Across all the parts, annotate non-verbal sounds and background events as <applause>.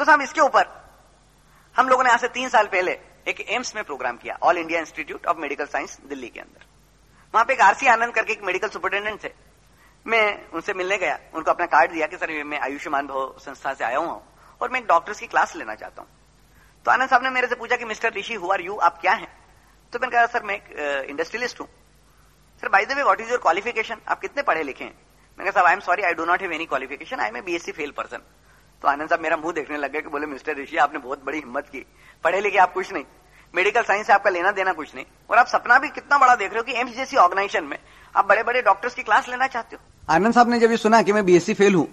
तो साहब, इसके ऊपर। हम लोगों ने आज से तीन साल पहले एक एम्स में प्रोग्राम किया All India Institute of Medical Science Delhi के अंदर। वहाँ पे एक आरसी आनंद करके एक मेडिकल सुपरिटेंडेंट थे। मैं उनसे मिलने गया, उनको अपना कार्ड दिया कि, सर, मैं आयुष्मान भव संस्था से आया हूँ और मैं एक डॉक्टर्स की क्लास लेना चाहता हूँ। तो आनंद साहब ने मेरे से पूछा कि, Mister Rishi who are you आप क्या हैं? तो मैंने कहा, सर, मैं एक इंडस्ट्रियलिस्ट हूँ। Sir by the way what is your qualification आप कितने पढ़े लिखे हैं? मैंने कहा, साहब I am sorry I do not have any qualification I am a BSc fail person तो आनंद साहब मेरा मुँह देखने लग गया कि बोले, मिस्टर ऋषि, आपने बहुत बड़ी हिम्मत की। पढ़े लिखे आप कुछ नहीं। मेडिकल साइंस से आपका लेना देना कुछ नहीं। और आप सपना भी कितना बड़ा देख रहे हो कि एम्स जैसी ऑर्गेनाइजेशन में आप बड़े बड़े डॉक्टर्स की क्लास लेना चाहते हो। आनंद साहब ने जब ये सुना कि मैं बीएससी फेल हूँ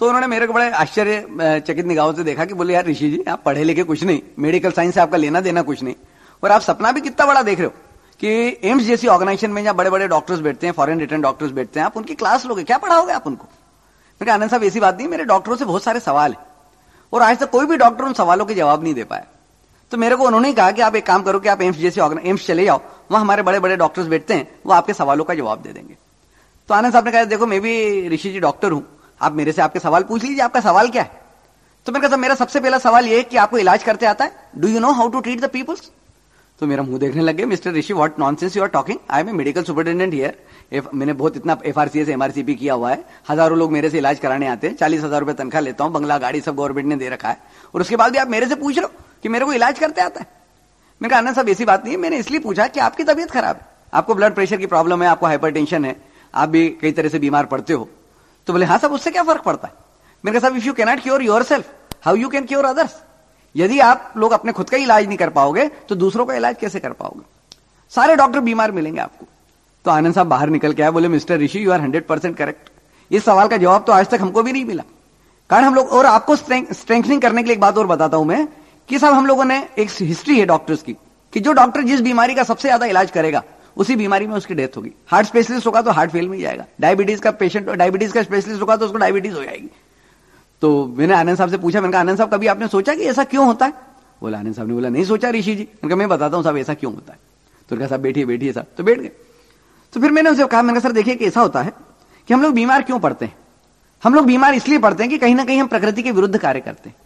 तो उन्होंने मेरे को बड़े आश्चर्य चकित निगाहों से देखा कि बोले, यार ऋषि जी, आप पढ़े लिखे कुछ नहीं। मेडिकल साइंस से आपका लेना देना कुछ नहीं। और आप सपना भी कितना बड़ा देख रहे हो कि एम्स जैसी ऑर्गेनाइजेशन में जहाँ बड़े बड़े डॉक्टर्स बैठते हैं, फॉरेन रिटर्न डॉक्टर्स बैठते हैं, आप उनकी क्लास लोगे। क्या पढ़ाओगे आप उनको? मैंने आनंद साहब, ऐसी बात नहीं, मेरे डॉक्टरों से बहुत सारे सवाल है। और आज तक कोई भी डॉक्टर उन सवालों के जवाब नहीं दे पाया। तो मेरे को उन्होंने कहा कि आप एक काम करो कि आप एम्स जैसे एम्स चले जाओ, वहाँ हमारे बड़े बड़े डॉक्टर्स बैठते हैं, वो आपके सवालों का जवाब दे देंगे। तो आनंद साहब ने कहा, देखो, मैं भी ऋषि जी डॉक्टर हूँ, आप मेरे से आपके सवाल पूछ लीजिए, आपका सवाल क्या है? तो मैंने कहा, मेरा सबसे पहला सवाल यह है कि आपको इलाज करते आता है? Do you know how to treat the peoples तो मेरा मुँह देखने लगे Mister Rishi what nonsense you are talking I am medical superintendent here मैंने बहुत इतना F R C S MRCP किया हुआ है। हज़ारों लोग मेरे से इलाज कराने आते हैं, चालीस हज़ार रुपए तनख्वाह लेता हूँ, बंगला गाड़ी सब गवर्नमेंट ने दे रखा है। और उसके बाद भी आप मेरे से पूछ रहे हो कि मेरे को इलाज करते आता है। मैंने कहा साहब, ऐसी बात नहीं है। मैंने इसलिए पूछा कि आपकी तबीयत खराब है। आपको ब्लड प्रेशर की प्रॉब्लम है, आपको हाइपर है, आप भी कई तरह से बीमार पड़ते हो। तो बोले हाँ साहब, उससे क्या फ़र्क पड़ता है? मैंने कहा, साहब if you cannot cure your self how you can cure others यदि आप लोग अपने खुद का इलाज नहीं कर पाओगे तो दूसरों का इलाज कैसे कर पाओगे? सारे डॉक्टर बीमार मिलेंगे आपको। तो आनंद साहब बाहर निकल के आए, बोले, Mister Rishi you are hundred percent correct इस सवाल का जवाब तो आज तक हमको भी नहीं मिला। कारण हम लोग, और आपको स्ट्रेंथनिंग करने के लिए एक बात और बताता हूँ मैं, कि साहब हम लोगों ने एक हिस्ट्री है डॉक्टर्स की, कि जो डॉक्टर जिस बीमारी का सबसे ज़्यादा इलाज करेगा, उसी बीमारी में उसकी डेथ होगी। हार्ट स्पेशलिस्ट होगा तो हार्ट फेल में जाएगा। डायबिटीज़ का पेशेंट डायबिटीज़ का स्पेशलिस्ट होगा तो उसको डायबिटीज़ हो जाएगी। तो मैंने आनंद साहब से पूछा, मैंने कहा, आनंद साहब, कभी आपने सोचा कि ऐसा क्यों होता है? बोला, आनंद साहब ने बोला, नहीं सोचा ऋषि जी। मैंने मैं बताता हूँ साहब, ऐसा क्यों होता है? तो कहा साहब, बैठिए बैठिए साहब। तो बैठ गए। तो फिर मैंने उनसे कहा मैंने सर देखिए कि ऐसा होता है कि हम लोग बीमार क्यों पड़ते हैं? हम लोग बीमार इसलिए पड़ते हैं कि कहीं ना कहीं हम प्रकृति के विरुद्ध कार्य करते हैं।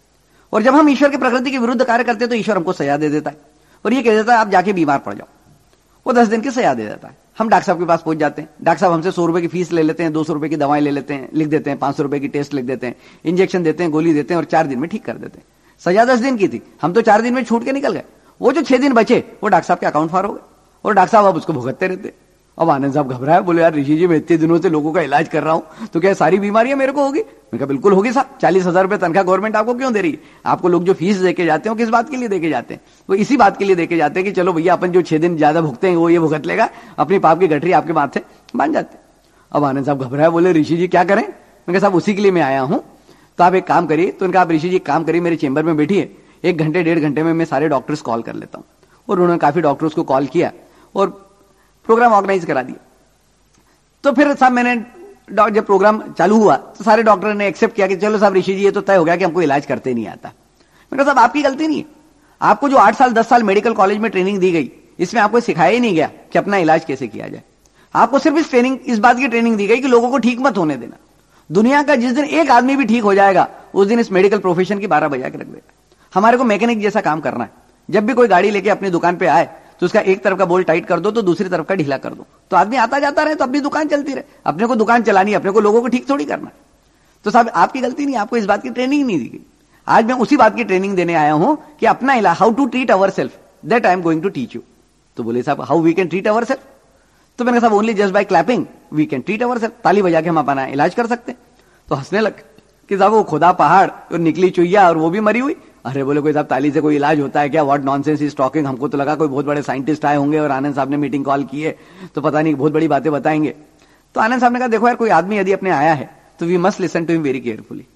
और जब हम ईश्वर के प्रकृति के विरुद्ध कार्य करते हैं तो ईश्वर हमको सजा दे देता है। और ये कह देता है, आप जाके बीमार पड़ जाओ। वो दस दिन की सजा दे देता है। हम डॉक्टर साहब के पास पहुँच जाते हैं। डॉक्टर साहब हमसे सौ रुपए की फ़ीस ले लेते हैं, दो सौ रुपए की दवाएँ ले लेते हैं, लिख देते हैं, पाँच सौ रुपए की टेस्ट लिख देते हैं, इंजेक्शन देते हैं, गोली देते हैं और चार दिन में ठीक कर देते हैं। सजा दस दिन की थी। हम तो चार दिन में छूट के निकल गए। वो जो छह दिन बचे, वो डॉक्टर साहब के अकाउंट फार हो गए। और डॉक्टर साहब अब उसको भुगतते रहते अब आनंद साहब घबराए, बोले, यार, ऋषि जी, मैं इतने दिनों से लोगों का इलाज कर रहा हूँ तो क्या सारी बीमारियाँ मेरे को होगी? मैं कहा, बिल्कुल होगी साहब, चालीस हज़ार रुपए तनख्वाह गवर्नमेंट आपको क्यों दे रही है? आपको लोग जो फ़ीस देके जाते हैं किस बात के लिए देके जाते हैं? वो इसी बात के लिए देके जाते हैं कि, चलो भैया, अपन जो छह दिन ज़्यादा भुगते हैं, वो ये भुगत लेगा, अपनी पाप की गठरी आपके माथे बाँध जाते अब आनंद साहब घबराए, बोले, ऋषि जी, क्या करें? मैं साहब, उसी के लिए मैं आया हूँ तो आप एक काम करिए तो उनका आप ऋषि जी काम करिए, मेरे चेंबर में बैठिए, एक घंटे, डेढ़ घंटे में मैं सारे डॉक्टर्स कॉल कर लेता हूँ। और उन्होंने काफ़ी डॉक्टर्स को कॉल किया, और प्रोग्राम ऑर्गेनाइज करा दिया। तो फिर साहब मैंने जब प्रोग्राम चालू हुआ तो सारे डॉक्टर ने एक्सेप्ट किया कि चलो साहब ऋषि जी, ये तो तय हो गया कि हमको इलाज करते नहीं आता। मैंने कहा, साहब, आपकी गलती नहीं है। आपको जो आठ साल, दस साल मेडिकल कॉलेज में ट्रेनिंग दी गई, इसमें आपको सिखाया ही नहीं गया कि अपना इलाज कैसे किया जाए। आपको सिर्फ़ इस ट्रेनिंग इस बात की ट्रेनिंग दी गई कि लोगों को ठीक मत होने देना। दुनिया का जिस दिन एक आदमी भी ठीक हो जाएगा, उस दिन इस मेडिकल प्रोफेशन की बारह बजा के रख देगा हमारे को मैकेनिक जैसा काम करना है। जब भी कोई गाड़ी लेके अपनी दुकान पे आए तो उसका एक तरफ़ का बोल्ट टाइट कर दो तो दूसरी तरफ़ का ढीला कर दो। तो आदमी आता जाता रहे तो अपनी दुकान चलती रहे। अपने को दुकान चलानी अपने को लोगों को ठीक थोड़ी करना। तो साहब, आपकी गलती नहीं, आपको इस बात की ट्रेनिंग नहीं दी गई। आज मैं उसी बात की ट्रेनिंग देने आया हूँ कि अपना इलाज how to treat our self that I am going to teach you तो बोले, साहब how we can treat our self तो मैंने साहब only just by clapping we can treat our self ताली बजा के हम अपना इलाज कर सकते तो हंसने लग कि साहब, वो खुदा पहाड़ और निकली चुईया और वो भी मरी हुई। अरे बोले, कोई साहब, ताली से कोई इलाज होता है क्या? व्हाट नॉनसेंस इज़ टॉकिंग हमको तो लगा कोई बहुत बड़े साइंटिस्ट आए होंगे और आनंद साहब ने मीटिंग कॉल की है। तो पता नहीं, बहुत बड़ी बातें बताएँगे। तो आनंद साहब ने कहा, देखो यार, कोई आदमी यदि अपने आया है तो we must listen to him very carefully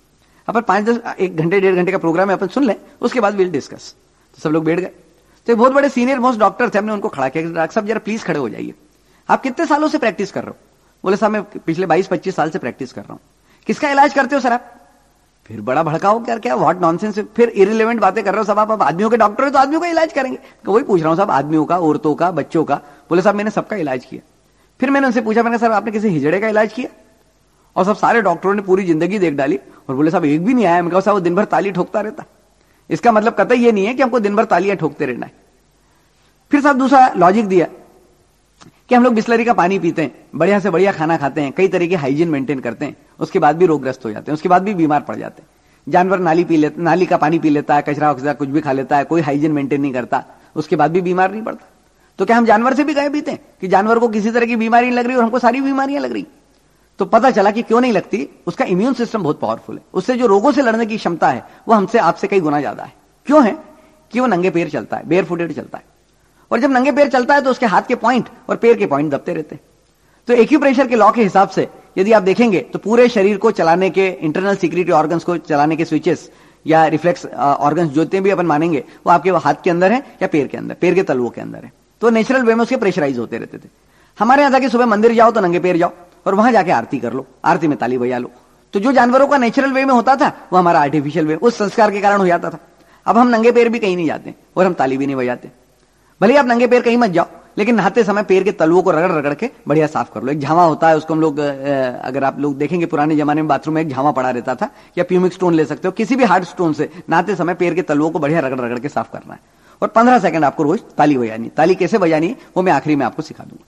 अपन पाँच दस, एक घंटे, डेढ़ घंटे का प्रोग्राम है, अपन सुन लें, उसके बाद विल डिस्कस तो सब लोग बैठ गए। तो बहुत बड़े सीनियर मोस्ट डॉक्टर थे, हमने उनको खड़ा किया डॉक्टर साहब, जरा प्लीज़ खड़े हो जाइए। आप कितने सालों से प्रैक्टिस कर रहे हो? बोले, साहब, मैं पिछले बाईस, पच्चीस साल से प्रैक्टिस कर रहा हूँ। किसका इलाज करते हो, सर आप? फिर बड़ा भड़काओ क्या क्या व्हाट नॉनसेंस फिर इरिलेवेंट बातें कर रहे हो सब आप आदमियों के डॉक्टर है तो आदमियों का इलाज करेंगे। तो वही पूछ रहा हूँ साहब आदमियों का, औरतों का, बच्चों का, बोले साहब मैंने सबका इलाज किया। फिर मैंने उनसे पूछा, मैंने सर आपने किसी हिजड़े का इलाज किया? और सब सारे डॉक्टरों ने पूरी ज़िंदगी देख डाली और बोले, साहब, एक भी नहीं आया। मैं कहा, साहब, वो दिन भर ताली ठोकता रहता। इसका मतलब कतई ये नहीं है कि हमको दिन भर तालियाँ ठोकते रहना है। फिर साहब दूसरा लॉजिक दिया कि हम लोग बिस्लरी का पानी पीते हैं, बढ़िया से बढ़िया खाना खाते हैं, कई तरह की हाइजीन मेंटेन करते हैं, उसके बाद भी रोगग्रस्त हो जाते हैं, उसके बाद भी बीमार पड़ जाते हैं। जानवर नाली पी लेता, नाली का पानी पी लेता है, कचरा वचरा कुछ भी खा लेता है, कोई हाइजीन मेंटेन नहीं करता, उसके बाद भी बीमार नहीं पड़ता। तो क्या हम जानवर से भी गए पीते हैं? कि जानवर को किसी तरह की बीमारी नहीं लग रही और हमको सारी बीमारियाँ लग रही। तो पता चला कि क्यों नहीं लगती? उसका इम्यून सिस्टम बहुत पावरफुल है। उससे जो रोगों से लड़ने की क्षमता है, वो हमसे आपसे कई गुना ज़्यादा है। क्यों है? कि वो नंगे पैर चलता है बेयर फुटेड चलता है। और जब नंगे पैर चलता है तो उसके हाथ के पॉइंट और पैर के पॉइंट दबते रहते हैं। तो एक्यूप्रेशर के लॉ के हिसाब से, यदि आप देखेंगे तो पूरे शरीर को चलाने के इंटरनल सिक्योरिटी ऑर्गन्स को चलाने के स्विचेस या रिफ्लेक्स ऑर्गन्स जोते भी अपन मानेंगे, वो आपके हाथ के अंदर है या पैर के अंदर, पैर के तलवों के अंदर है। तो नेचुरल वे में उसके प्रेशराइज होते रहते थे। हमारे यहाँ जाके सुबह मंदिर जाओ तो नंगे पैर जाओ और वहाँ जाके आरती कर लो, आरती में ताली बजा लो। तो जो जानवरों का नेचुरल वे में होता था, वो हमारा आर्टिफिशियल वे उस संस्कार के कारण हो जाता था। अब हम नंगे पैर भी कहीं नहीं जाते और हम ताली भी नहीं बजाते। भले आप नंगे पैर कहीं मत जाओ, लेकिन नहाते समय पैर के तलवों को रगड़ रगड़ के बढ़िया साफ़ कर लो। एक झावा होता है, उसको हम लोग अगर आप लोग देखेंगे पुराने जमाने में बाथरूम में एक झावा पड़ा रहता था, या प्यूमिक स्टोन ले सकते हो, किसी भी हार्ड स्टोन से नहाते समय पैर के तलवों को बढ़िया रगड़ रगड़ के साफ़ करना है। और पंद्रह सेकंड आपको रोज ताली बजानी ताली कैसे बजानी है, वो मैं आखिरी में आपको सिखा दूँगा।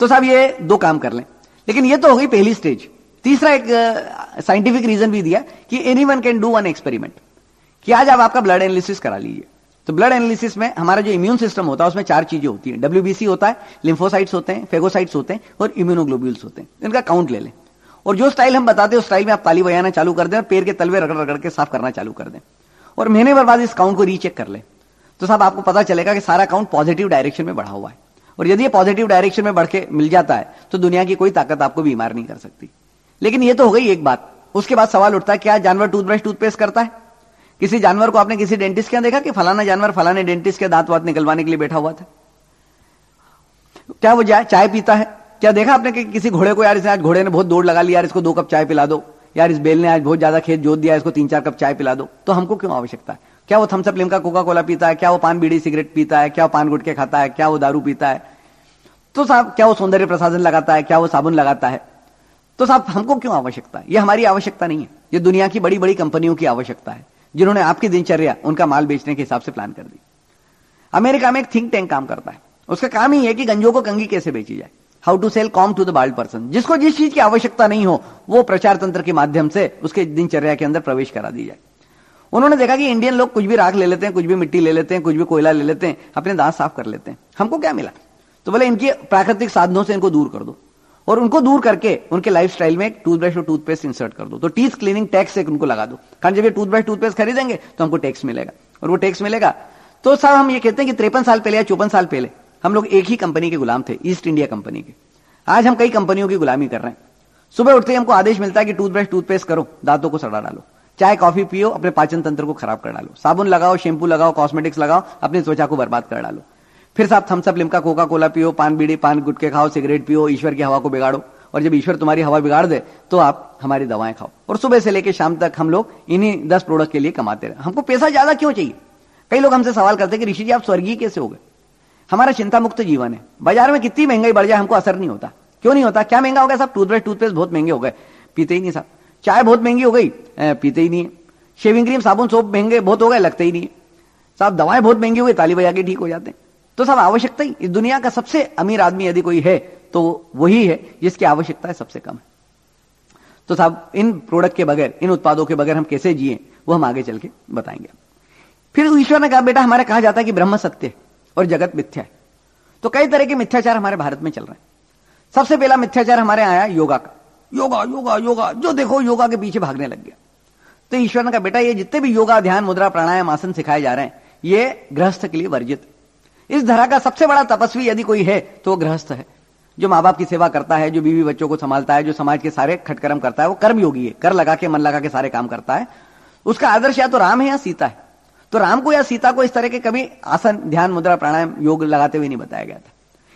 तो साहब, ये दो काम कर लें। लेकिन ये तो हो गई पहली स्टेज। तीसरा एक साइंटिफिक रीजन भी दिया कि any one can do one experiment. कि आज आप आपका ब्लड एनालिसिस करा लीजिए। तो ब्लड एनालिसिस में हमारा जो इम्यून सिस्टम होता है, उसमें चार चीज़ें होती हैं। डब्ल्यूबीसी होता है लिम्फोसाइट्स होते हैं फेगोसाइट्स होते हैं और इम्यूनोग्लोब्यूल्स होते हैं। इनका काउंट ले लें। और जो स्टाइल हम बताते हैं, उस स्टाइल में आप ताली बजाना चालू कर दें और पेड़ के तलवे रगड़ रगड़ के साफ़ करना चालू कर दें। और महीने भर बाद इस काउंट को रीचेक कर लें। तो साहब, आपको पता चलेगा कि सारा काउंट पॉजिटिव डायरेक्शन में बढ़ा हुआ है। और यदि ये पॉजिटिव डायरेक्शन में बढ़ के मिल जाता है तो दुनिया की कोई ताकत आपको बीमार नहीं कर सकती। लेकिन ये तो हो गई एक बात। उसके बाद सवाल उठता है, क्या जानवर टूथब्रश टूथपेस्ट करता है? किसी जानवर को आपने किसी डेंटिस्ट क्या देखा कि फलाना जानवर फलाने डेंटिस्ट के दांत वात निकलवाने के लिए बैठा हुआ था? क्या वो चाय पीता है? क्या देखा आपने कि किसी घोड़े को, यार इसे आज घोड़े ने बहुत दौड़ लगा लिया यार इसको दो कप चाय पिला दो। यार इस बेल ने आज बहुत ज़्यादा खेत जोत दिया, इसको तीन चार कप चाय पिला दो। तो हमको क्यों आवश्यकता है? क्या वो थम्सअप लिमका कोका कोला पीता है? क्या वो पान बीड़ी सिगरेट पीता है? क्या वो पान गुटके खाता है? क्या वो दारू पीता है? तो साहब, क्या वो सौंदर्य प्रसाधन लगाता है? क्या वो साबुन लगाता है? तो साहब, हमको क्यों आवश्यकता है? ये हमारी आवश्यकता नहीं है। ये दुनिया की बड़ी बड़ी कंपनियों की आवश्यकता है। जिन्होंने आपकी दिनचर्या, उनका माल बेचने के हिसाब से प्लान कर दी। अमेरिका में एक थिंक टैंक काम करता है। उसका काम ही है कि गंजों को कंगी कैसे बेची जाए। How to sell comb to the bald person जिसको जिस चीज़ की आवश्यकता नहीं हो, वो प्रचार तंत्र के माध्यम से उसके दिनचर्या के अंदर प्रवेश करा दी जाए। उन्होंने देखा कि इंडियन लोग कुछ भी राख ले लेते हैं, कुछ भी मिट्टी ले लेते हैं, कुछ भी कोयला ले लेते हैं, अपने दांत साफ़ कर लेते हैं। हमको क्या मिला? तो बोले, इनके प्राकृतिक साधनों से इनको दूर कर दो। और उनको दूर करके उनके लाइफ स्टाइल में टूथब्रश और टूथपेस्ट इंसर्ट कर दो। तो टीथ क्लीनिंग टैक्स एक उनको लगा दो। कारण जब ये टूथब्रश टूथपेस्ट खरीदेंगे तो हमको टैक्स मिलेगा। और वो टैक्स मिलेगा तो साहब हम ये कहते हैं कि तिरपन साल पहले या चौपन साल पहले हम लोग एक ही कंपनी के गुलाम थे ईस्ट इंडिया कंपनी के। आज हम कई कंपनियों की गुलामी कर रहे हैं। सुबह उठते ही हमको आदेश मिलता है कि टूथब्रश टूथपेस्ट करो, दांतों को सड़ा डालो। चाय, कॉफ़ी पियो, अपने पाचन तंत्र को खराब कर डालो। साबुन लगाओ शैम्पू लगाओ कॉस्मेटिक्स लगाओ, अपनी त्वचा को बर्बाद कर डालो। फिर साहब थम्सअप लिमका कोका कोला पियो, पान बीड़ी, पान गुटके खाओ, सिगरेट पियो, ईश्वर की हवा को बिगाड़ो। और जब ईश्वर तुम्हारी हवा बिगाड़ दे तो आप हमारी दवाएँ खाओ। और सुबह से लेकर शाम तक हम लोग इन्हीं दस प्रोडक्ट के लिए कमाते रहे। हमको पैसा ज़्यादा क्यों चाहिए? कई लोग हमसे सवाल करते हैं कि ऋषि जी, आप स्वर्गीय कैसे हो गए? हमारा चिंता मुक्त जीवन है। बाज़ार में कितनी महँगाई बढ़ जाए, हमको असर नहीं होता। क्यों नहीं होता? क्या महँगा हो गया साहब? टूथब्रश, टूथपेस्ट बहुत महँगे हो गए। पीते ही नहीं साहब। चाय बहुत महँगी हो गई। पीते ही नहीं है। शेविंग क्रीम, साबुन, सोप महँगे बहुत हो गए, लगते ही नहीं साहब, दवाएँ बहुत महँगी हो गई, ताली बजा के ठीक हो जाते हैं। तो साहब आवश्यकता ही। इस दुनिया का सबसे अमीर आदमी यदि कोई है तो वही है जिसकी आवश्यकता है सबसे कम। है तो साहब इन प्रोडक्ट के बगैर, इन उत्पादों के बगैर हम कैसे जिए, वो हम आगे चल के बताएँगे। फिर ईश्वर ने कहा, बेटा, हमारे कहा जाता है कि ब्रह्म सत्य है और जगत मिथ्या है। तो कई तरह के मिथ्याचार हमारे भारत में चल रहे हैं। सबसे पहला मिथ्याचार हमारे आया योगा का। योगा योगा योगा, जो देखो योगा के पीछे भागने लग गया। तो ईश्वर ने कहा, बेटा, ये जितने भी योगा, ध्यान, मुद्रा, प्राणायाम, आसन सिखाए जा रहे हैं, ये गृहस्थ के लिए वर्जित इस धरा का सबसे बड़ा तपस्वी यदि कोई है तो वो गृहस्थ है। जो माँ बाप की सेवा करता है, जो बीवी बच्चों को संभालता है, जो समाज के सारे खटकर्म करता है, वो कर्म योगी है। कर लगा के, मन लगा के सारे काम करता है। उसका आदर्श या तो राम है या सीता है। तो राम को या सीता को इस तरह के कभी आसन, ध्यान, मुद्रा, प्राणायाम, योग लगाते हुए नहीं बताया गया था।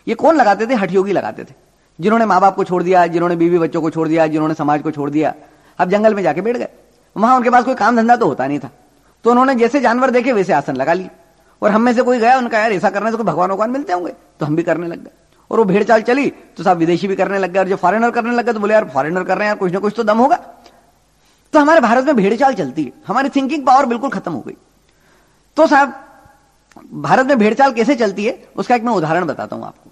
ये कौन लगाते थे? हठ योगी लगाते थे। जिन्होंने माँ बाप को छोड़ दिया, जिन्होंने बीवी बच्चों को छोड़ दिया, जिन्होंने समाज को छोड़ दिया, अब जंगल में जाके बैठ गए। वहाँ उनके पास कोई काम धंधा तो होता नहीं था। तो उन्होंने जैसे जानवर देखे, वैसे आसन लगा लिए। और हम में से कोई गया, उनका, यार, ऐसा करने से कोई भगवान भगवान मिलते होंगे? तो हम भी करने लग गए। और वो भेड़ चाल चली तो साहब विदेशी भी करने लग गए, और जो फॉरेनर करने लग गए तो बोले, यार फॉरेनर कर रहे हैं, यार, कुछ ना कुछ तो दम होगा। तो हमारे भारत में भेड़ चाल चलती है हमारी थिंकिंग पावर बिल्कुल खत्म हो गई। तो साहब, भारत में भेड़ चाल कैसे चलती है, उसका एक मैं उदाहरण बताता हूँ आपको।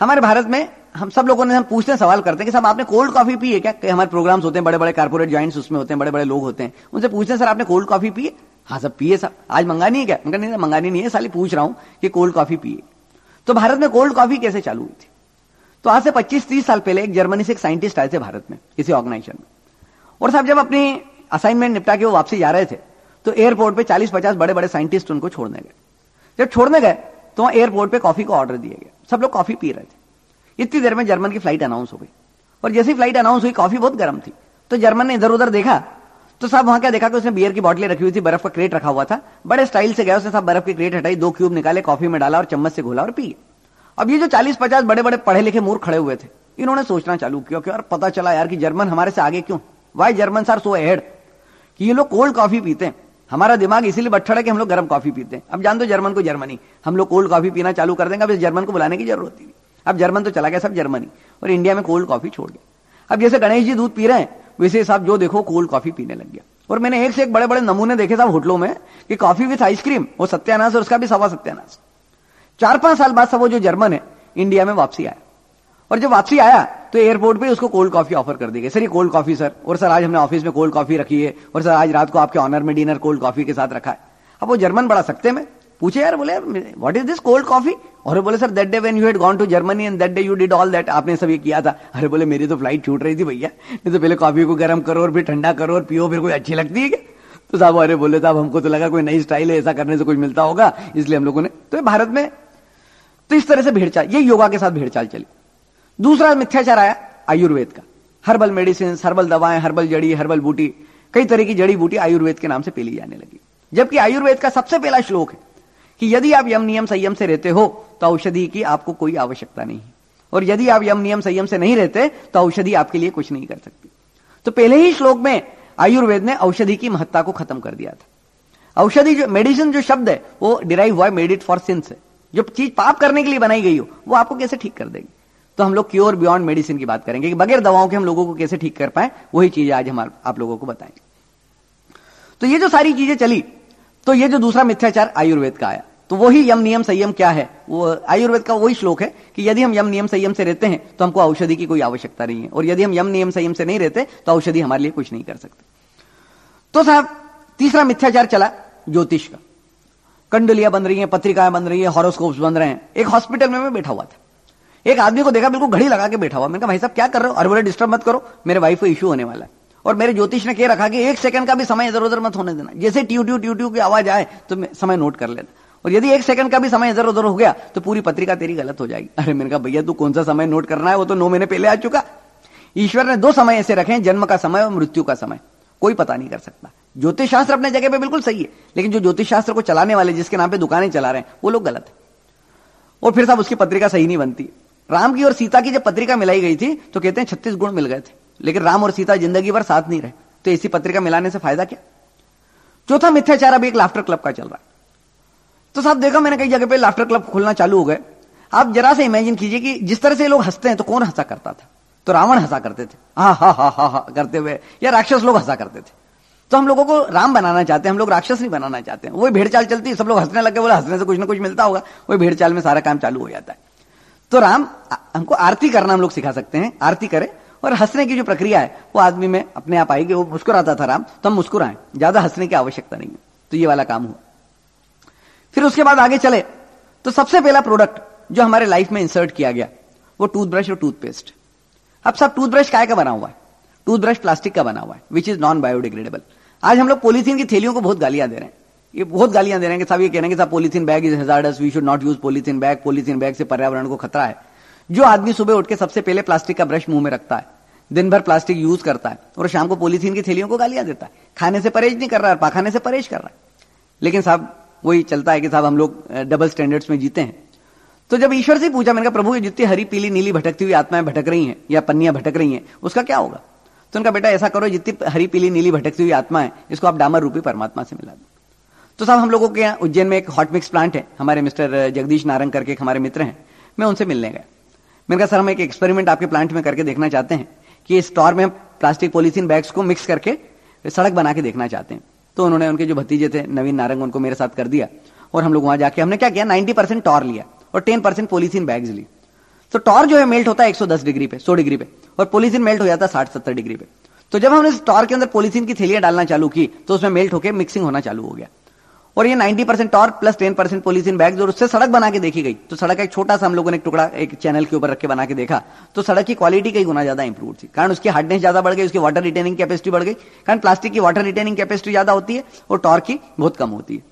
हमारे भारत में हम सब लोगों ने, हम पूछते हैं, सवाल करते हैं कि, साहब, आपने कोल्ड कॉफ़ी पी है क्या? हमारे प्रोग्राम्स होते हैं बड़े बड़े कारपोरेट ज्वाइंट्स उसमें होते हैं बड़े बड़े लोग होते हैं। उनसे पूछते हैं, सर, आपने कोल्ड कॉफ़ी पी है? हाँ सब पिए साहब आज मंगानी है क्या? मैं नहीं मंगानी नहीं है, साली पूछ रहा हूँ कि कोल्ड कॉफ़ी पिए। तो भारत में कोल्ड कॉफ़ी कैसे चालू हुई थी? तो आज से 25-30 साल पहले एक जर्मनी से एक साइंटिस्ट आए थे भारत में किसी ऑर्गेनाइजेशन में। और साहब, जब अपनी असाइनमेंट निपटा के वो वापसी जा रहे थे तो एयरपोर्ट पे 40-50 बड़े बड़े साइंटिस्ट उनको छोड़ने गए। जब छोड़ने गए तो वहाँ एयरपोर्ट पे कॉफ़ी को ऑर्डर दिया गया। सब लोग कॉफ़ी पी रहे थे। इतनी देर में जर्मन की फ़्लाइट अनाउंस हो गई। और जैसी फ़्लाइट अनाउंस हुई, कॉफ़ी बहुत गर्म थी। तो जर्मन ने इधर उधर देखा तो साहब वहाँ क्या देखा कि उसने बियर की बॉटलें रखी हुई थी, बर्फ़ का क्रेट रखा हुआ था। बड़े स्टाइल से गया, उसने साहब बर्फ़ की क्रेट हटाई, दो क्यूब निकाले कॉफ़ी में डाला और चम्मच से घोला और पी अब ये जो चालीस पचास बड़े बड़े पढ़े लिखे मूर्ख खड़े हुए थे, इन्होंने सोचना चालू किया कि पता चला यार कि जर्मन हमारे से आगे क्यों? वाई जर्मन सर सो एड कि ये लोग कोल्ड कॉफ़ी पीते हैं। हमारा दिमाग इसीलिए बट्ठड़ है कि हम लोग गर्म कॉफ़ी पीते हैं। अब जान दो जर्मन को जर्मनी। हम लोग कोल्ड कॉफ़ी पीना चालू कर देंगे, अब इस जर्मन को बुलाने की ज़रूरत नहीं। अब जर्मन तो चला गया, सब जर्मनी। और इंडिया में कोल्ड कॉफ़ी छोड़ गया अब जैसे गणेश जी दूध पी रहे हैं वैसे साहब जो देखो कोल्ड कॉफ़ी पीने लग गया। और मैंने एक से एक बड़े बड़े नमूने देखे साहब होटलों में, कि कॉफ़ी विथ आइसक्रीम वो सत्यानाश और उसका भी सवा सत्यानाश। चार पाँच साल बाद सब वो जो जर्मन है इंडिया में वापसी आया। और जब वापसी आया तो एयरपोर्ट पे उसको कोल्ड कॉफ़ी ऑफ़र कर दी गई। सर, ये कोल्ड कॉफ़ी सर और सर, आज हमने ऑफ़िस में कोल्ड कॉफ़ी रखी है। और सर, आज रात को आपके ऑनर में डिनर कोल्ड कॉफ़ी के साथ रखा है। अब वो जर्मन बड़ा सकते में पूछे यार, बोले what is this cold coffee और बोले sir that day when you had gone to Germany and that day you did all that आपने सब ये किया था। अरे बोले, मेरी तो फ़्लाइट छूट रही थी भैया। नहीं तो पहले कॉफ़ी को गर्म करो और फिर ठंडा करो और पियो, फिर कोई अच्छी लगती है क्या? तो साहब अरे बोले, साहब, हमको तो लगा कोई नई स्टाइल है, ऐसा करने से कुछ मिलता होगा, इसलिए हम लोगों ने तो भारत में तो इस तरह से भेड़चाल, ये योगा के साथ भेड़चाल चली। दूसरा मिथ्याचार आया, आयुर्वेद का। हर्बल मेडिसिन हर्बल दवाएँ, हर्बल जड़ी, हर्बल बूटी, कई तरह की जड़ी बूटी आयुर्वेद के नाम से पीली जाने लगी। जबकि आयुर्वेद का सबसे पहला श्लोक है कि यदि आप यम नियम संयम से रहते हो तो औषधि की आपको कोई आवश्यकता नहीं है। और यदि आप यम नियम संयम से नहीं रहते तो औषधि आपके लिए कुछ नहीं कर सकती। तो पहले ही श्लोक में आयुर्वेद ने औषधि की महत्ता को खत्म कर दिया था। औषधि जो, मेडिसिन जो शब्द है, वो डिराइव हुआ मेडिट फॉर सिंस है। जो चीज़ पाप करने के लिए बनाई गई हो, वो आपको कैसे ठीक कर देगी? तो हम लोग क्योर बियॉन्ड मेडिसिन की बात करेंगे कि बगैर दवाओं के हम लोगों को कैसे ठीक कर पाए, वही चीज़ आज हम आप लोगों को बताएँगे। तो ये जो सारी चीज़ें चली तो ये जो दूसरा मिथ्याचार आयुर्वेद का आया तो वही यम नियम संयम क्या है? वो आयुर्वेद का वही श्लोक है कि यदि हम यम नियम संयम से रहते हैं तो हमको औषधि की कोई आवश्यकता नहीं है। और यदि हम यम नियम संयम से नहीं रहते तो औषधि हमारे लिए कुछ नहीं कर सकते। तो साहब, तीसरा मिथ्याचार चला ज्योतिष का। कंडलियाँ बन रही हैं, पत्रिकाएँ बन रही है, हॉरोस्कोप्स बन रहे हैं। एक हॉस्पिटल में मैं बैठा हुआ था। एक आदमी को देखा, बिल्कुल घड़ी लगा के बैठा हुआ। मैंने कहा, भाई साहब, क्या कर रहे हो? अरे बोले, डिस्टर्ब मत करो, मेरे वाइफ को इश्यू होने वाला है। और मेरे ज्योतिष ने कह रखा कि एक सेकंड का भी समय इधर उधर मत होने देना। जैसे ट्यू ट्यू ट्यू ट्यू की आवाज़ आए तो समय नोट कर लेना और यदि एक सेकंड का भी समय इधर उधर हो गया तो पूरी पत्रिका तेरी गलत हो जाएगी। अरे मैंने कहा, भैया, तू कौन सा समय नोट करना है? वो तो नौ महीने पहले आ चुका। ईश्वर ने दो समय ऐसे रखे जन्म का समय और मृत्यु का समय। कोई पता नहीं कर सकता। ज्योतिष शास्त्र अपने जगह पे बिल्कुल सही है, लेकिन जो ज्योतिष शास्त्र को चलाने वाले, जिसके नाम पे दुकानें चला रहे हैं, वो लोग गलत है। और फिर साहब, उसकी पत्रिका सही नहीं बनती। राम की और सीता की जब पत्रिका मिलाई गई थी तो कहते हैं छत्तीस गुण मिल गए थे। लेकिन राम और सीता ज़िंदगी भर साथ नहीं रहे। तो ऐसी पत्रिका मिलाने से फ़ायदा क्या? चौथा मिथ्याचार अभी एक लाफ्टर क्लब का चल रहा है। तो साहब देखो, मैंने कई जगह पे लाफ्टर क्लब खोलना चालू हो गए। आप जरा से इमेजिन कीजिए कि जिस तरह से लोग हँसते हैं तो कौन हंसा करता था? तो रावण हंसा करते थे। हा हा हा हा हा, करते हुए, या राक्षस लोग हंसा करते थे। तो हम लोगों को राम बनाना चाहते हैं, हम लोग राक्षस नहीं बनाना चाहते हैं। वही भेड़ चाल चलती है, सब लोग हंसने लगे बोले हंसने से कुछ ना कुछ मिलता होगा। वही भेड़ चाल में सारा काम चालू हो जाता है। तो राम हमको आरती करना हम लोग सिखा सकते हैं। आरती करें। और हंसने की जो प्रक्रिया है, वो आदमी में अपने आप आएगी, वो मुस्कुराता था राम तो हम मुस्कुराएँ, ज़्यादा हंसने की आवश्यकता नहीं है तो ये वाला काम हुआ। फिर उसके बाद आगे चले तो सबसे पहला प्रोडक्ट जो हमारे लाइफ में इंसर्ट किया गया, वो टूथब्रश और टूथपेस्ट अब सब टूथब्रश काय का बना हुआ है? टूथब्रश प्लास्टिक का बना हुआ है विच इज़ नॉन बायोडिग्रेडेबल आज हम लोग पॉलीथीन की थैलियों को बहुत गालियाँ दे रहे हैं। ये बहुत गालियाँ दे रहे हैं कि साहब ये कह रहे हैं साहब polythene bag is hazardous we should not use polythene bag polythene bag से पर्यावरण को खतरा है। जो आदमी सुबह उठ के सबसे पहले प्लास्टिक का ब्रश मुँह में रखता है दिन भर प्लास्टिक यूज़ करता है और शाम को पॉलीथीन की थैलियों को गालियाँ देता है। खाने से परहेज नहीं कर रहा है पाखाने से परहेज कर रहा है। लेकिन साहब, वही चलता है कि साहब, हम लोग डबल स्टैंडर्ड्स में जीते हैं। तो जब ईश्वर से पूछा, मैंने कहा, प्रभु, ये जितनी हरी, पीली, नीली भटकती हुई आत्माएँ भटक रही हैं या पन्नियाँ भटक रही हैं, उसका क्या होगा? तो उनका बेटा, ऐसा करो जितनी हरी, पीली, नीली भटकती हुई आत्मा है इसको आप डामर रूपी परमात्मा से मिला दो। तो साहब, हम लोगों के यहाँ उज्जैन में एक हॉट मिक्स प्लांट है। हमारे मिस्टर जगदीश नारंग करके एक हमारे मित्र हैं। मैं उनसे मिलने गया। मैंने कहा, सर, हम एक एक्सपेरिमेंट आपके प्लांट में करके देखना चाहते हैं। कि स्टोर में प्लास्टिक पॉलीथीन बैग्स को मिक्स करके सड़क बना के देखना चाहते हैं। तो उन्होंने उनके जो भतीजे थे, नवीन नारंग, उनको मेरे साथ कर दिया और हम लोग वहाँ जाके हमने क्या किया? 90 परसेंट टॉर लिया और 10 परसेंट पोलिथीन बैग्स ली। तो टॉर जो है मेल्ट होता है 110 डिग्री पे 100 डिग्री पे और पोलिथीन मेल्ट हो जाता है 60 70 डिग्री पे। तो जब हमने इस टॉर के अंदर पोलिथीन की थैलियाँ डालना चालू की तो उसमें मेल्ट होकर मिक्सिंग होना चालू हो गया। और ये 90 percent tar plus 10 percent polythene bags और उससे सड़क बना के देखी गई। तो सड़क का एक छोटा सा हम लोगों ने एक टुकड़ा, एक चैनल के ऊपर रख के बना के देखा तो सड़क की क्वालिटी कई गुना ज़्यादा इंप्रूव थी। कारण उसकी हार्डनेस ज़्यादा बढ़ गई, उसकी वाटर रिटेनिंग कैपेसिटी बढ़ गई। कारण प्लास्टिक की वाटर रिटेनिंग कैपेसिटी ज़्यादा होती है, और टॉर की बहुत कम होती है।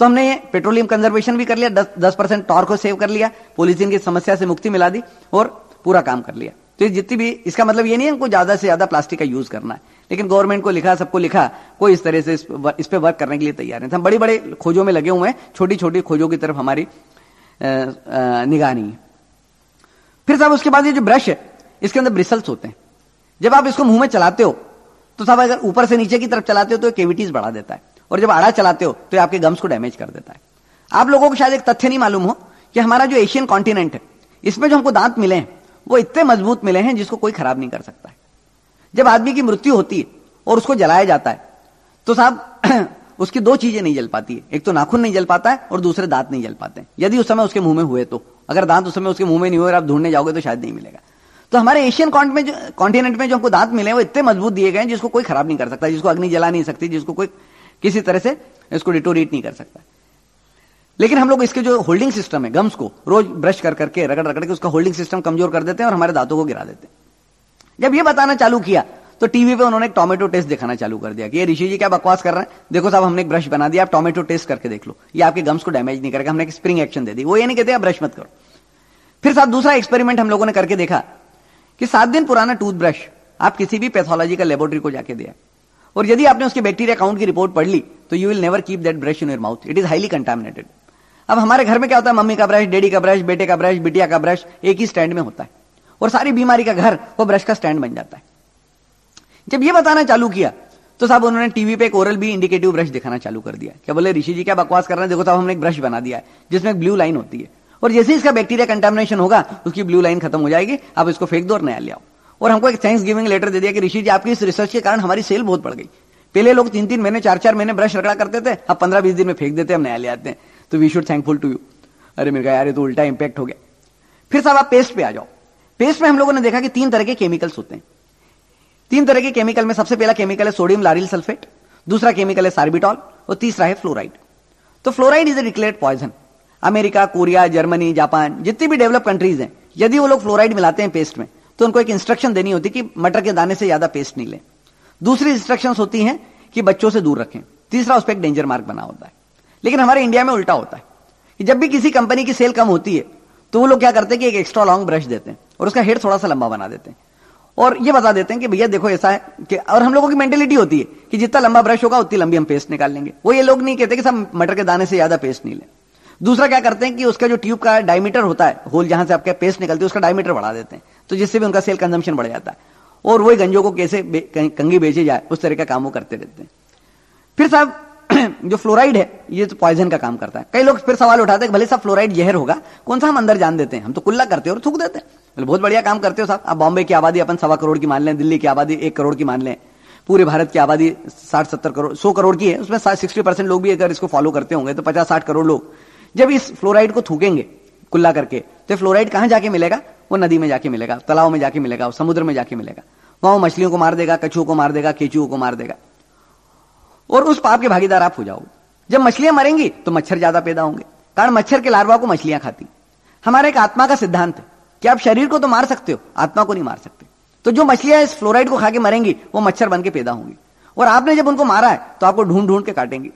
तो हमने पेट्रोलियम कंजर्वेशन भी कर लिया, दस दस परसेंट टॉर को सेव कर लिया पोलिथीन की समस्या से मुक्ति मिला दी, और पूरा काम कर लिया। तो जितनी भी, इसका मतलब ये नहीं है हमको ज़्यादा से ज़्यादा प्लास्टिक का यूज़ करना है। लेकिन गवर्नमेंट को लिखा सबको लिखा कोई इस तरह से इस, इस पे वर्क करने के लिए तैयार है हम बड़ी बड़े खोजों में लगे हुए हैं छोटी छोटी खोजों की तरफ़ हमारी निगाह नहीं है। फिर साहब उसके बाद ये जो ब्रश है इसके अंदर ब्रिसल्स होते हैं। जब आप इसको मुँह में चलाते हो तो साहब अगर ऊपर से नीचे की तरफ़ चलाते हो तो केविटीज बढ़ा देता है। और जब आड़ा चलाते हो तो आपके गम्स को डैमेज कर देता है। आप लोगों को शायद एक तथ्य नहीं मालूम हो कि हमारा जो एशियन कॉन्टिनेंट है इसमें जो हमको दांत मिले हैं वो इतने मज़बूत मिले हैं जिसको कोई खराब नहीं कर सकता है। जब आदमी की मृत्यु होती है और उसको जलाया जाता है तो साहब, <clears throat> उसकी दो चीज़ें नहीं जल पाती है। एक तो नाखून नहीं जल पाता है और दूसरे दांत नहीं जल पाते यदि उस समय उसके मुँह में हुए तो। अगर दांत उस समय उसके मुँह में नहीं हुए और आप ढूँढने जाओगे तो शायद नहीं मिलेगा। तो हमारे एशियन कॉन्टिनेंट में जो हमको दांत मिले वो इतने मज़बूत दिए गए जिसको कोई खराब नहीं कर सकता, जिसको अग्नि जला नहीं सकती, जिसको कोई किसी तरह से इसको डिटोरेट नहीं कर सकता। लेकिन हम लोग इसके जो होल्डिंग सिस्टम है गम्स को, रोज ब्रश कर करके, रगड़ रगड़ के उसका होल्डिंग सिस्टम कमज़ोर कर देते हैं और हमारे दांतों को गिरा देते हैं। जब ये बताना चालू किया तो टीवी पे उन्होंने एक टोमेटो टेस्ट दिखाना चालू कर दिया कि ये ऋषि जी क्या बकवास कर रहे हैं? देखो साहब, हमने एक ब्रश बना दिया, आप टोमेटो टेस्ट करके देख लो। ये आपके गम्स को डैमेज नहीं करेगा, हमने एक स्प्रिंग एक्शन दे दी। वो ये नहीं कहते आप ब्रश मत करो। फिर साहब, दूसरा एक्सपेरिमेंट हम लोगों ने करके देखा कि सात दिन पुराना टूथब्रश आप किसी भी पैथोलॉजिकल लेबोरेटरी को जाके दिया। और यदि आपने उसके बैक्टीरिया काउंट की रिपोर्ट पढ़ ली तो you will never keep that brush in your mouth it is highly contaminated अब हमारे घर में क्या होता है? मम्मी का ब्रश डैडी का ब्रश बेटे का ब्रश बिटिया का ब्रश एक ही स्टैंड में होता है। और सारी बीमारी का घर वो ब्रश का स्टैंड बन जाता है। जब ये बताना चालू किया तो साहब उन्होंने टीवी पे एक ओरल भी इंडिकेटिव ब्रश दिखाना चालू कर दिया। क्या बोले, ऋषि जी, क्या बकवास कर रहे हैं? देखो साहब, हमने एक ब्रश बना दिया है, जिसमें एक ब्लू लाइन होती है। और जैसे इसका बैक्टीरिया कंटामिनेशन होगा, उसकी ब्लू लाइन खत्म हो जाएगी, आप इसको फेंक दो और नया ले आओ। और हमको एक थैंक्स गिविंग लेटर दे दिया कि, ऋषि जी, आपकी इस रिसर्च के कारण हमारी सेल बहुत बढ़ गई। पहले लोग तीन तीन महीने चार चार महीने ब्रश रगड़ा करते थे, अब पंद्रह बीस दिन में फेंक देते हम नया ले आते हैं। तो we should thankful to you अरे मेरे यार, ये तो उल्टा इंपैक्ट हो गया। फिर साहब आप पेस्ट पे आ जाओ। पेस्ट में हम लोगों ने देखा कि तीन तरह के केमिकल्स होते हैं। तीन तरह के केमिकल में सबसे पहला केमिकल है सोडियम लारिल सल्फेट दूसरा केमिकल है सार्बिटॉल और तीसरा है फ्लोराइड तो fluoride is a declared poison America, Korea, Germany, Japan, जितनी भी डेवलप कंट्रीज़ हैं, यदि वो लोग फ्लोराइड मिलाते हैं पेस्ट में तो उनको एक इंस्ट्रक्शन देनी होती कि मटर के दाने से ज़्यादा पेस्ट नहीं लें। दूसरी इंस्ट्रक्शन होती हैं कि बच्चों से दूर रखें। तीसरा उस पर एक डेंजर मार्क बना होता है। लेकिन हमारे इंडिया में उल्टा होता है। कि जब भी किसी कंपनी की सेल कम होती है तो वो लोग क्या करते हैं कि एक एक्स्ट्रा लॉन्ग ब्रश देते हैं। और उसका हेड थोड़ा सा लंबा बना देते हैं। और ये बता देते हैं कि भैया देखो ऐसा है कि, और हम लोगों की मेंटेलिटी होती है कि जितना लंबा ब्रश होगा, उतनी लंबी हम पेस्ट निकाल लेंगे। वो ये लोग नहीं कहते कि सब मटर के दाने से ज़्यादा पेस्ट नहीं ले। दूसरा क्या करते हैं कि उसका जो ट्यूब का डायमीटर होता है होल जहाँ से आपके पेस्ट निकलती है, उसका डायमीटर बढ़ा देते हैं। तो जिससे भी उनका सेल कंजम्पशन बढ़ जाता है। और वही गंजों को कैसे कंगी बेची जाए, उस तरह का काम वो करते रहते हैं। फिर साहब, <clears throat> जो फ्लोराइड है, ये तो पॉइजन का काम करता है। कई लोग फिर सवाल उठाते हैं भले साहब फ्लोराइड जहर होगा, कौन सा हम अंदर जान देते हैं? हम तो कुल्ला करते हैं और थूक देते हैं। बहुत बढ़िया काम करते हो साहब। आप बॉम्बे की आबादी, अपन सवा करोड़ की मान लें, दिल्ली की आबादी एक करोड़ की मान लें, पूरे भारत की आबादी साठ सत्तर करोड़, सौ करोड़ की है, उसमें सिक्सटी परसेंट लोग भी अगर इसको फॉलो करते होंगे तो पचास, साठ करोड़ लोग, जब इस फ्लोराइड को थूकेंगे, कुल्ला करके तो फ्लोराइड कहाँ जाके मिलेगा? वो नदी में जाके मिलेगा, तालाब में जाके मिलेगा समुद्र में जाके मिलेगा, वहाँ मछलियों को मार देगा, कछुओं को मार देगा, केचुओं को मार देगा। और उस पाप के भागीदार आप हो जाओगे जब मछलियाँ मरेंगी तो मच्छर ज़्यादा पैदा होंगे, कारण मच्छर के लार्वा को मछलियाँ खाती। हमारे एक आत्मा का सिद्धांत है। कि आप शरीर को तो मार सकते हो? आत्मा को नहीं मार सकते। तो जो मछलियाँ इस फ्लोराइड को खा के मरेंगी, वो मच्छर बन के पैदा होंगी। और आपने जब उनको मारा है तो आपको ढूंढ ढूंढ के काटेंगे।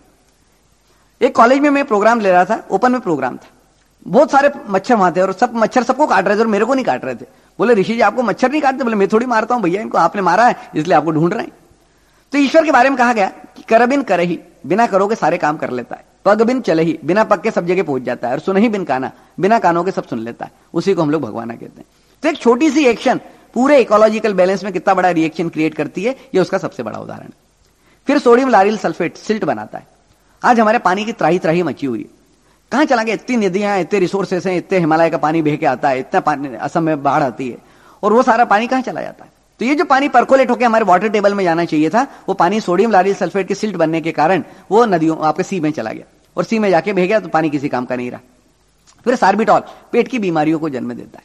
एक कॉलेज में मैं प्रोग्राम ले रहा था ओपन में प्रोग्राम था। बहुत सारे मच्छर वहाँ थे और सब मच्छर सबको काट रहे थे और मेरे को नहीं काट रहे थे। बोले, ऋषि जी, आपको मच्छर नहीं काटते? बोले, मैं थोड़ी मारता हूँ भैया, इनको आपने मारा है, इसलिए आपको ढूंढ रहे हैं। तो ईश्वर के बारे में कहा गया कि करबिन कर ही, बिना करो के सारे काम कर लेता है। पग बिन चले ही, बिना पग के सब जगह पहुँच जाता है और सुन ही बिन काना। बिना कानों के सब सुन लेता है। उसी को हम लोग भगवाना कहते हैं। तो एक छोटी सी एक्शन पूरे इकोलॉजिकल बैलेंस में कितना बड़ा रिएक्शन क्रिएट करती है, ये उसका सबसे बड़ा उदाहरण फिर सोडियम लारिल सल्फेट सिल्ट बनाता है। आज हमारे पानी की त्राही त्राही मची हुई है। कहाँ चला गया? इतनी नदियाँ इतने रिसोर्सेस हैं, इतने हिमालय का पानी बह के आता है, इतना पानी असम में बाढ़ आती है। और वो सारा पानी कहाँ चला जाता है? तो ये जो पानी परकोलेट होकर हमारे वाटर टेबल में जाना चाहिए था, वो पानी सोडियम लारिल सल्फेट के सिल्ट बनने के कारण वो नदियों, आपके सी में चला गया। और सी में जाके बह गया तो पानी किसी काम का नहीं रहा। फिर सार्बिटॉल, पेट की बीमारियों को जन्म देता है।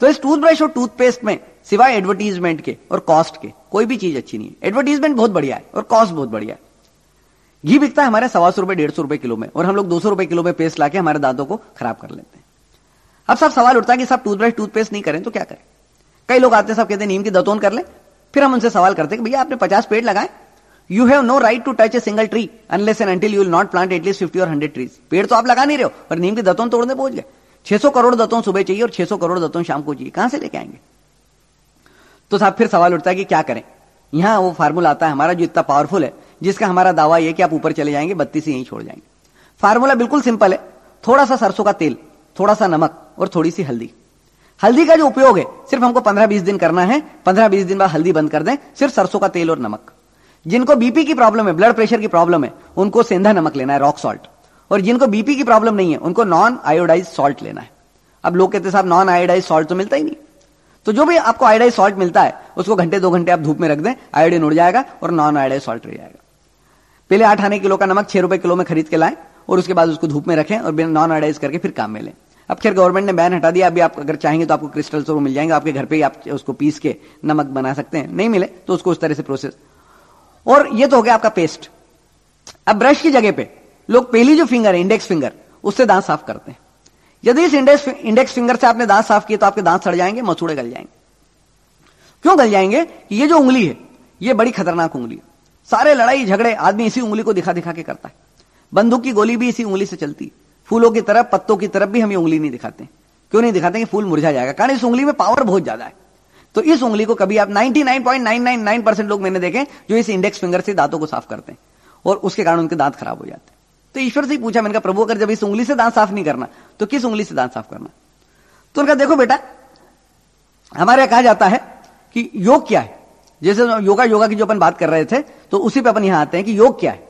तो इस टूथब्रश और टूथपेस्ट में सिवाय एडवर्टीजमेंट के और कॉस्ट के कोई भी चीज़ अच्छी नहीं है। एडवर्टीजमेंट बहुत बढ़िया है और कॉस्ट बहुत बढ़िया है। घी बिकता है हमारे सवा सौ रुपए, डेढ़ सौ रुपए किलो में और हम लोग दो सौ रुपए किलो में पेस्ट लाके हमारे दांतों को खराब कर लेते हैं। अब सब सवाल उठता है कि सब टूथब्रश टूथपेस्ट नहीं करें तो क्या करें? कई लोग आते सब कहते हैं, नीम की दतोन कर ले। फिर हम उनसे सवाल करते हैं कि भैया, आपने पचास पेड़ लगाए? You have no right to touch a single tree unless and until you will not plant at least fifty और हंड्रेड ट्रीज पेड़ तो आप लगा नहीं रहे हो और नीम की दतोन तोड़ने पहुँच गए 600 करोड़ दतों सुबह चाहिए और 600 करोड़ दतों शाम को चाहिए। कहाँ से लेके आएँगे? तो साहब, फिर सवाल उठता है कि क्या करें? यहाँ वो फार्मूला आता है हमारा जो इतना पावरफुल है, जिसका हमारा दावा यह कि आप ऊपर चले जाएँगे, बत्तीस यहीं छोड़ जाएँगे। फार्मूला बिल्कुल सिंपल है। थोड़ा सा सरसों का तेल थोड़ा सा नमक और थोड़ी सी हल्दी। हल्दी का जो उपयोग है, सिर्फ़ हमको पंद्रह बीस दिन करना है, पंद्रह बीस दिन बाद हल्दी बंद कर दें, सिर्फ़ सरसों का तेल और नमक। जिनको बीपी की प्रॉब्लम है ब्लड प्रेशर की प्रॉब्लम है, उनको सेंधा नमक लेना है रॉक सॉल्ट और जिनको बीपी की प्रॉब्लम नहीं है, उनको नॉन आयोडाइज सॉल्ट लेना है. अब लोग कहते साहब नॉन आयोडाइज सॉल्ट तो मिलता ही नहीं. तो जो भी आपको आयोडाइज सॉल्ट मिलता है, उसको घंटे, दो घंटे आप धूप में रख दें आयोडीन उड़ जाएगा और नॉन आयोडाइज सॉल्ट रह जाएगा. पहले आठ आने किलो का नमक छह रुपए किलो में खरीद के लाएँ और उसके बाद उसको धूप में रखें और नॉन आयोडाइज करके फिर काम में लें. अब खैर गवर्नमेंट ने बैन हटा दिया, अभी आप अगर चाहेंगे तो आपको क्रिस्टल्स तो मिल जाएँगे, आपके घर पे ही आप उसको पीस के नमक बना सकते हैं. नहीं मिले तो उसको उस तरह से प्रोसेस और ये तो हो गया आपका पेस्ट अब ब्रश की जगह पे, लोग पहली जो फिंगर है इंडेक्स फिंगर उससे दांत साफ़ करते हैं. यदि इस इंडेक्स इंडेक्स फिंगर से आपने दांत साफ़ किए तो आपके दांत सड़ जाएँगे, मसूड़े गल जाएँगे. क्यों गल जाएँगे? कि ये जो उंगली है, ये बड़ी खतरनाक उंगली है. सारे लड़ाई, झगड़े, आदमी इसी उंगली को दिखा दिखा के करता है. बंदूक की गोली भी इसी उंगली से चलती है. फूलों की तरफ़, पत्तों की तरफ़ भी हम ये उंगली नहीं दिखाते. क्यों नहीं दिखाते? कि फूल मुरझा जाएगा. कारण इस उंगली में पावर बहुत ज़्यादा है. तो इस उंगली को कभी आप 99.999 परसेंट लोग मैंने देखे जो इस इंडेक्स फिंगर से दांतों को साफ़ करते हैं और उसके कारण उनके दांत खराब हो जाते हैं। तो ईश्वर से ही पूछा, मैंने कहा, प्रभु, अगर जब इस उंगली से दांत साफ़ नहीं करना तो किस उंगली से दांत साफ़ करना? तो उनका, देखो बेटा, हमारे कहा जाता है कि योग क्या है? जैसे योगा योगा की जो अपन बात कर रहे थे तो उसी पे अपन यहाँ आते हैं कि योग क्या है।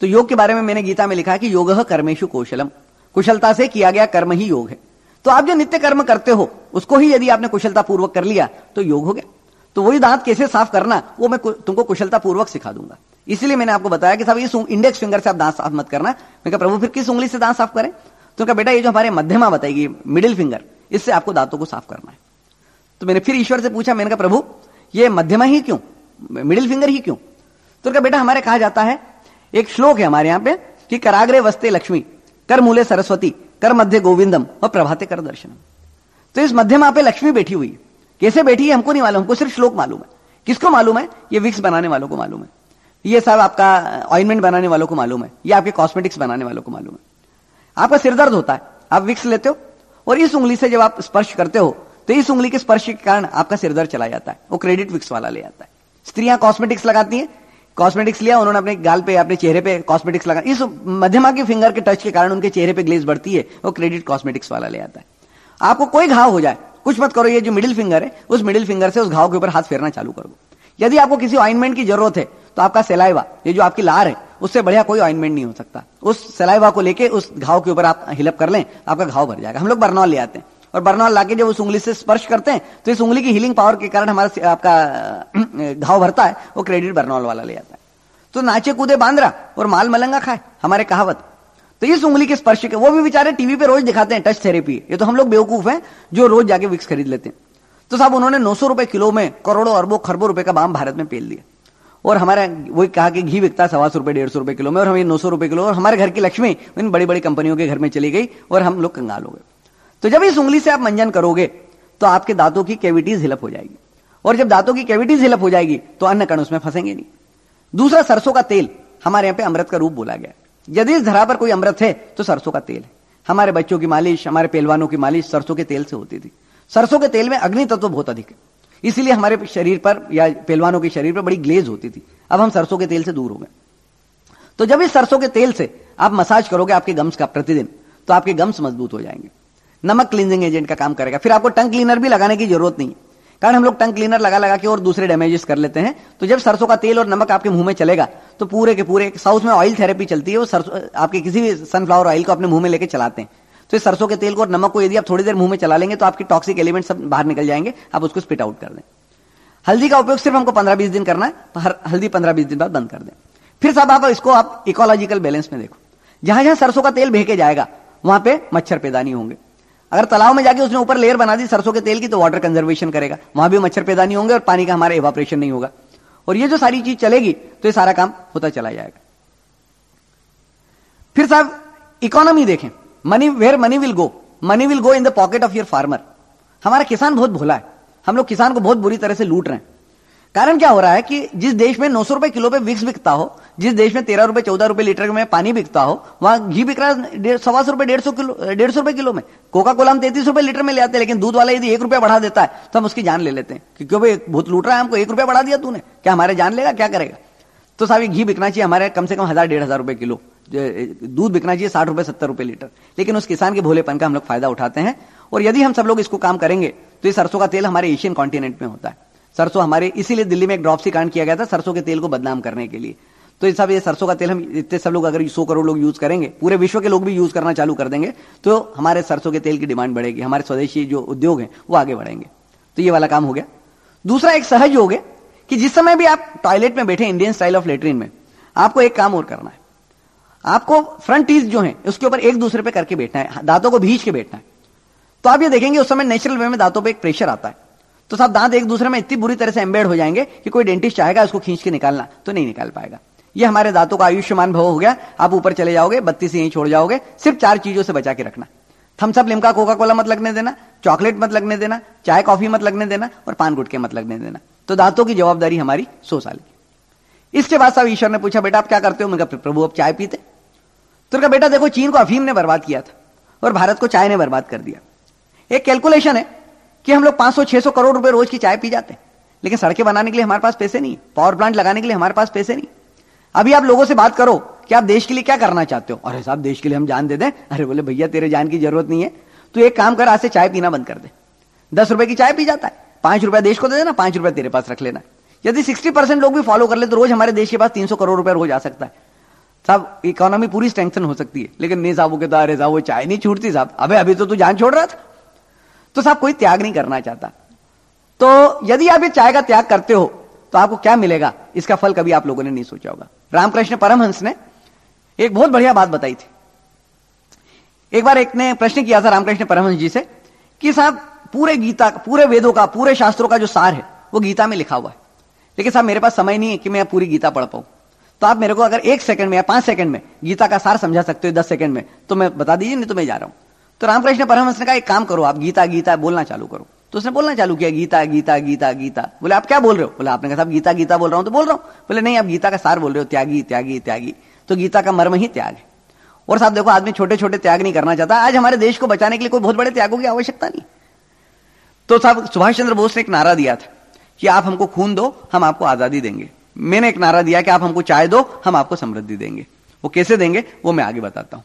तो योग के बारे में मैंने गीता में लिखा है कि योग कर्मेशु कौशलम। कुशलता से किया गया कर्म ही योग है। तो आप जो नित्य कर्म करते हो उसको ही यदि आपने कुशलता पूर्वक कर लिया तो योग हो गया। तो वही दांत कैसे साफ़ करना, वो मैं तुमको कुशलता पूर्वक सिखा दूँगा। इसलिए मैंने आपको बताया कि इस इंडेक्स फिंगर से आप दांत साफ़ मत करना। मैं कहा, प्रभु, फिर किस उंगली से दांत साफ़ करें? तो कहा, बेटा, ये जो हमारे मध्यमा बताएगी मिडिल फिंगर इससे आपको दांतों को साफ़ करना है। तो मैंने फिर ईश्वर से पूछा, मैंने कहा, प्रभु, ये मध्यमा ही क्यों? मिडिल फिंगर ही क्यों? तो कहा, बेटा, हमारे कहा जाता है, एक श्लोक है हमारे यहाँ पे, कि कराग्रे वस्ते लक्ष्मी, कर मूले सरस्वती, कर मध्य गोविंदम, और प्रभाते कर दर्शनम। तो इस मध्य मध्यमा पे लक्ष्मी बैठी हुई। कैसे बैठी है, हमको नहीं मालूम, हमको सिर्फ़ श्लोक मालूम है। किसको मालूम है? ये विक्स बनाने वालों को मालूम है। ये सब आपका ऑइनमेंट बनाने वालों को मालूम है। ये आपके कॉस्मेटिक्स बनाने वालों को मालूम है। आपका सिर दर्द होता है, आप विक्स लेते हो और इस उंगली से जब आप स्पर्श करते हो तो इस उंगली के स्पर्श के कारण आपका सिर दर्द चला जाता है। वो क्रेडिट विक्स वाला ले जाता है। स्त्रियाँ कॉस्मेटिक्स लगाती हैं कॉस्मेटिक्स लिया, उन्होंने अपने गाल पे, अपने चेहरे पे कॉस्मेटिक्स लगा। इस मध्यमा के फिंगर के टच के कारण उनके चेहरे पे ग्लेज बढ़ती है, वो क्रेडिट कॉस्मेटिक्स वाला ले आता है। आपको कोई घाव हो जाए, कुछ मत करो, ये जो मिडिल फिंगर है, उस मिडिल फिंगर से उस घाव के ऊपर हाथ फेरना चालू कर। दो यदि आपको किसी ऑइनमेंट की ज़रूरत है तो आपका सेलाइवा ये जो आपकी लार है, उससे बढ़िया कोई ऑइनमेंट नहीं हो सकता। उस सेलाइवा को लेके उस घाव के ऊपर आप हिलप कर लें, आपका घाव भर जाएगा। हम लोग बर्नौल ले आते हैं। और बर्नौल लाके जब उस उंगली से स्पर्श करते हैं तो इस उंगली की हीलिंग पावर के कारण हमारा आपका, <clears throat> घाव भरता है, वो क्रेडिट बर्नौल वाला ले आता है। तो नाचे कूदे बांद्रा और माल मलंगा खाए, हमारे कहावत तो इस उंगली के स्पर्श के वो भी बेचारे टीवी पे रोज दिखाते हैं टच थेरेपी ये तो हम लोग बेवकूफ़ हैं, जो रोज जाके विक्स खरीद लेते हैं। तो साहब, उन्होंने नौ सौ रुपए किलो में करोड़ों अरबों, खरबों रुपए का बाम भारत में पेल दिया। और हमारा वही कहा कि घी बिकता सवा सौ रुपए, डेढ़ सौ रुपए किलो में, और हमें नौ सौ रुपए किलो, और हमारे घर की लक्ष्मी इन बड़ी बड़ी कंपनियों के घर में चली गई, और हम लोग कंगाल हो गए। तो जब इस उंगली से आप मंजन करोगे तो आपके दांतों की कैविटीज हिलप हो जाएगी। और जब दांतों की कैविटीज हिलप हो जाएगी तो अन्न कण उसमें फंसेंगे नहीं। दूसरा सरसों का तेल हमारे यहाँ पे अमृत का रूप बोला गया यदि इस धरा पर कोई अमृत है तो सरसों का तेल है। हमारे बच्चों की मालिश, हमारे पहलवानों की मालिश सरसों के तेल से होती थी। सरसों के तेल में अग्नि तत्व बहुत अधिक है। इसीलिए हमारे शरीर पर या पहलवानों के शरीर पर बड़ी ग्लेज होती थी। अब हम सरसों के तेल से दूर हो गए। तो जब इस सरसों के तेल से आप मसाज करोगे आपके गम्स का प्रतिदिन तो आपके गम्स मज़बूत हो जाएँगे। नमक क्लींजिंग एजेंट का काम करेगा। फिर आपको टंग क्लीनर भी लगाने की ज़रूरत नहीं कारण हम लोग टंग क्लीनर लगा लगा के और दूसरे डैमेजेस कर लेते हैं। तो जब सरसों का तेल और नमक आपके मुँह में चलेगा तो पूरे के पूरे, साउथ में ऑयल थेरेपी चलती है, वो सरसों, आपके किसी भी सनफ्लावर ऑयल को अपने मुँह में लेके चलाते हैं। तो इस सरसों के तेल को और नमक को यदि आप थोड़ी देर मुँह में चला लेंगे तो आपके टॉक्सिक एलिमेंट सब बाहर निकल जाएँगे, आप उसको स्पिट आउट कर दें। हल्दी का उपयोग सिर्फ़ हमको पंद्रह बीस दिन करना है हल्दी पंद्रह बीस दिन बाद बंद कर दें। फिर साहब आप इसको आप इकोलॉजिकल बैलेंस में देखो। जहाँ जहाँ सरसों का तेल भेके जाएगा, वहाँ पे मच्छर पैदा नहीं होंगे। अगर तालाब में जाके उसने ऊपर लेयर बना दी सरसों के तेल की तो वाटर कंजर्वेशन करेगा। वहाँ भी मच्छर पैदा नहीं होंगे और पानी का हमारा इवापरेशन नहीं होगा। और ये जो सारी चीज़ चलेगी तो ये सारा काम होता चला जाएगा। फिर साहब इकोनॉमी देखें। Money where money will go money will go in the pocket of your farmer हमारा किसान बहुत भोला है। हम लोग किसान को बहुत बुरी तरह से लूट रहे हैं। कारण क्या हो रहा है कि जिस देश में नौ सौ रुपए किलो पे विक्स बिकता हो, जिस देश में तेरह रुपए, चौदह रुपए लीटर में पानी बिकता हो, वहाँ घी बिक रहा है सवा सौ रुपए, डेढ़ सौ किलो डेढ़ सौ रुपए किलो में। कोका कोला हम तैतीस रुपए लीटर में ले आते हैं, लेकिन दूध वाला यदि एक रुपया बढ़ा देता है तो हम उसकी जान ले लेते हैं। कि क्यों भाई बहुत लूट रहा है हमको, एक रुपया बढ़ा दिया तूने, क्या हमारे जान लेगा, क्या करेगा? तो साहब घी बिकना चाहिए हमारे कम से कम हज़ार, डेढ़ हज़ार रुपए किलो दूध बिकना चाहिए साठ रुपए, सत्तर रुपए लीटर। लेकिन उस किसान के भोलेपन का हम लोग फ़ायदा उठाते हैं, और यदि हम सब लोग इसको काम करेंगे तो ये सरसों का तेल हमारे एशियन कॉन्टिनेंट में होता है। सरसों हमारे, इसीलिए दिल्ली में एक ड्रॉप सी कांड किया गया था सरसों के तेल को बदनाम करने के लिए। तो सब, ये सरसों का तेल हम, इतने सब लोग अगर सौ करोड़ लोग यूज़ करेंगे, पूरे विश्व के लोग भी यूज़ करना चालू कर देंगे तो हमारे सरसों के तेल की डिमांड बढ़ेगी, हमारे स्वदेशी जो उद्योग हैं, वो आगे बढ़ेंगे। तो ये वाला काम हो गया। दूसरा एक सहज योग है कि जिस समय भी आप टॉयलेट में बैठे इंडियन स्टाइल ऑफ़ लेटरिन में, आपको एक काम और करना है। आपको फ्रंट टीज जो है, उसके ऊपर एक दूसरे पे करके बैठना है, दांतों को भीज के बैठना है। तो आप ये देखेंगे उस समय नेचुरल वे में दांतों पे एक प्रेशर आता है। तो साहब दांत एक दूसरे में इतनी बुरी तरह से एम्बेड हो जाएँगे कि कोई डेंटिस्ट चाहेगा उसको खींच के निकालना तो नहीं निकाल पाएगा। ये हमारे दांतों का आयुष्यमान भव हो गया। आप ऊपर चले जाओगे, बत्ती से यहीं छोड़ जाओगे, सिर्फ़ चार चीज़ों से बचा के रखना। थम्सअप लिमका कोका कोला मत लगने देना चॉकलेट मत लगने देना, चाय कॉफ़ी मत लगने देना और पान गुटके मत लगने देना। तो दांतों की जवाबदारी हमारी सौ साल की। इसके बाद साहब ईश्वर ने पूछा, बेटा, आप क्या करते हो? मैं प्रभु अब चाय पीते तो बेटा, देखो, चीन को अफीम ने बर्बाद किया था और भारत को चाय ने बर्बाद कर दिया। एक कैलकुलेशन है। कि हम लोग 500-600 करोड़ रुपए रोज की चाय पी जाते हैं। लेकिन सड़कें बनाने के लिए हमारे पास पैसे नहीं पावर प्लांट लगाने के लिए हमारे पास पैसे नहीं। अभी आप लोगों से बात करो कि आप देश के लिए क्या करना चाहते हो। अरे साहब, देश के लिए हम जान दे दें। अरे बोले, भैया, तेरे जान की ज़रूरत नहीं है। तो एक काम कर, आज से चाय पीना बंद कर दे। दस रुपए की चाय पी जाता है। पाँच रुपया देश को दे देना, पाँच रुपया तेरे पास रख लेना। यदि सिक्सटी परसेंट लोग भी फॉलो कर ले तो रोज हमारे देश के पास तीन सौ करोड़ रुपया रोज आ सकता है। साहब इकोनॉमी पूरी स्ट्रेंथन हो सकती है। लेकिन नहीं साहब, वो कहता, अरे साहब, वो चाय नहीं छूटती साहब। अबे, अभी तो तू जान छोड़ रहा था। तो साहब कोई त्याग नहीं करना चाहता। तो यदि आप ये चाय का त्याग करते हो तो आपको क्या मिलेगा? इसका फल कभी आप लोगों ने नहीं सोचा होगा। रामकृष्ण परमहंस ने एक बहुत बढ़िया बात बताई थी। एक बार एक ने प्रश्न किया था रामकृष्ण परमहंस जी से कि साहब, पूरे गीता, पूरे वेदों का, पूरे शास्त्रों का जो सार है, वो गीता में लिखा हुआ है। लेकिन साहब, मेरे पास समय नहीं है कि मैं पूरी गीता पढ़ पाऊँ। तो आप मेरे को अगर एक सेकंड में या पाँच सेकंड में गीता का सार समझा सकते हो, दस सेकंड में तो मैं बता दीजिए, नहीं तो मैं जा रहा हूँ। तो रामकृष्ण परमहंस ने कहा, एक काम करो, आप गीता गीता बोलना चालू करो। तो उसने बोलना चालू किया, गीता गीता गीता गीता। बोले, आप क्या बोल रहे हो? बोले, आपने कहा गीता गीता बोल रहा हूँ तो बोल रहा हूँ। बोले, नहीं, आप गीता का सार बोल रहे हो, त्यागी त्यागी त्यागी। तो गीता का मर्म ही त्याग है। और साहब, देखो, आदमी छोटे छोटे त्याग नहीं करना चाहता। आज हमारे देश को बचाने के लिए कोई बहुत बड़े त्यागों की आवश्यकता नहीं। तो साहब, सुभाष चंद्र बोस ने एक नारा दिया था कि आप हमको खून दो, हम आपको आज़ादी देंगे। मैंने एक नारा दिया कि आप हमको चाय दो, हम आपको समृद्धि देंगे। वो कैसे देंगे, वो मैं आगे बताता हूँ।